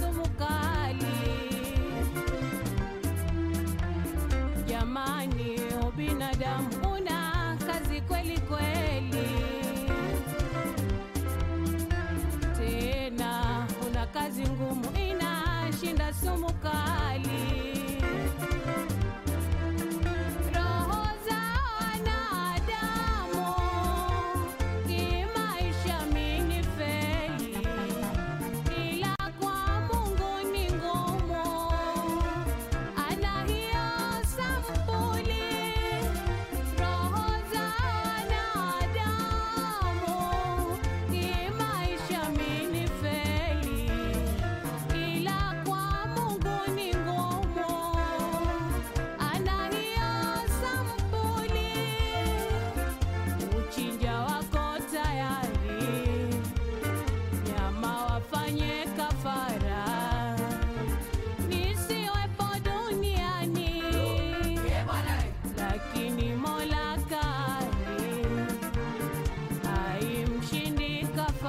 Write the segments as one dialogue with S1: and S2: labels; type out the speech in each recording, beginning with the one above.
S1: sumu kali. Jamani, ubinadamu una kazi kweli kweli, tena una kazi ngumu.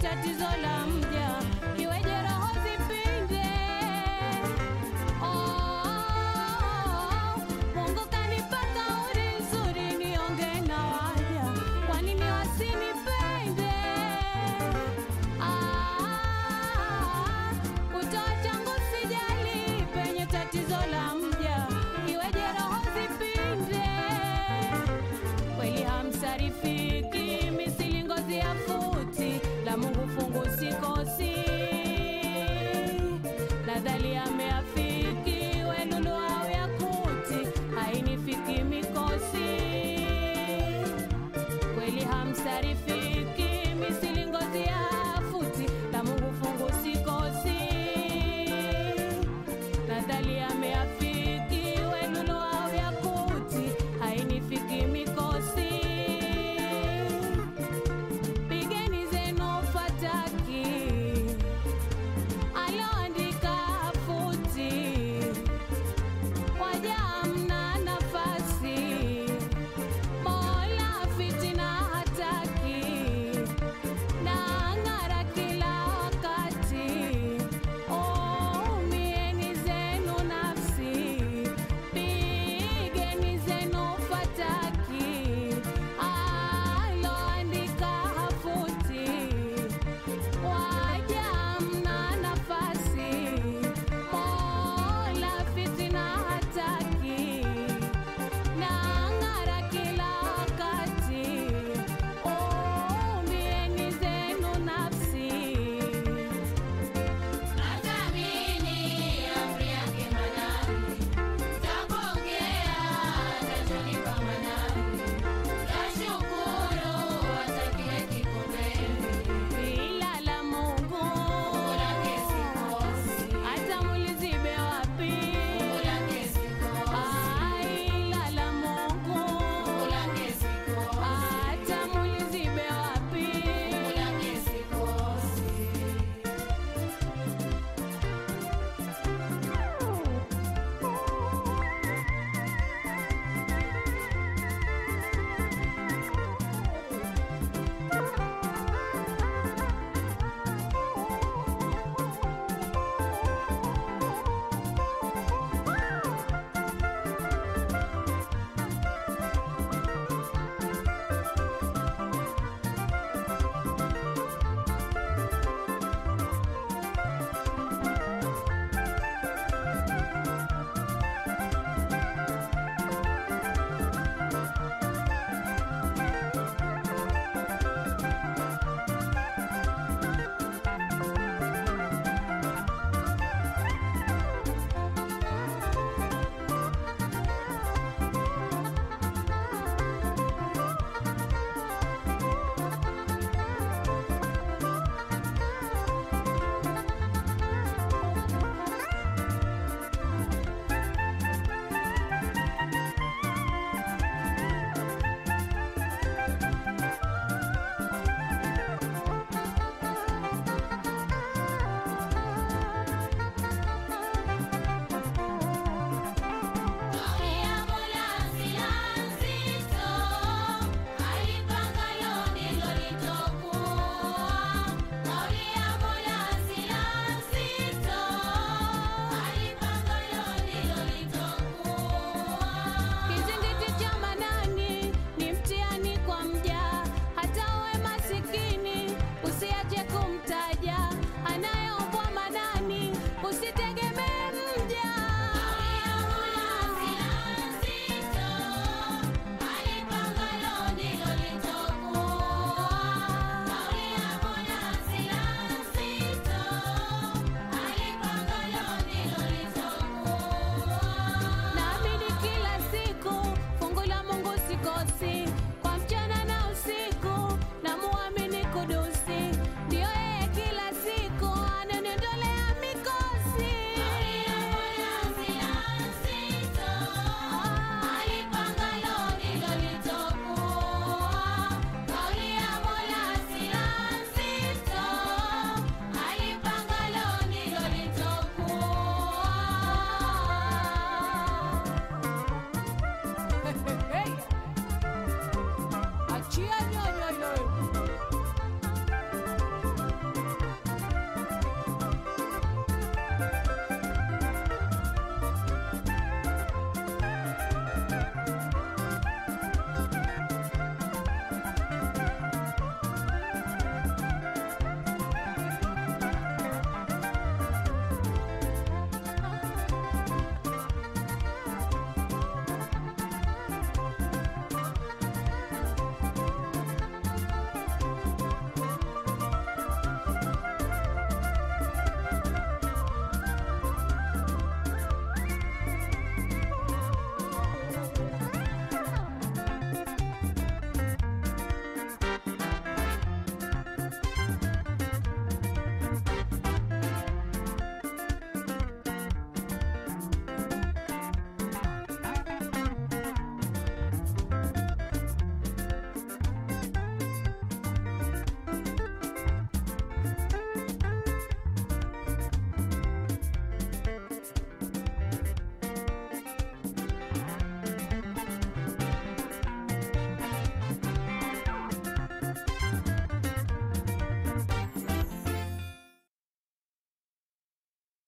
S1: utatizola but if it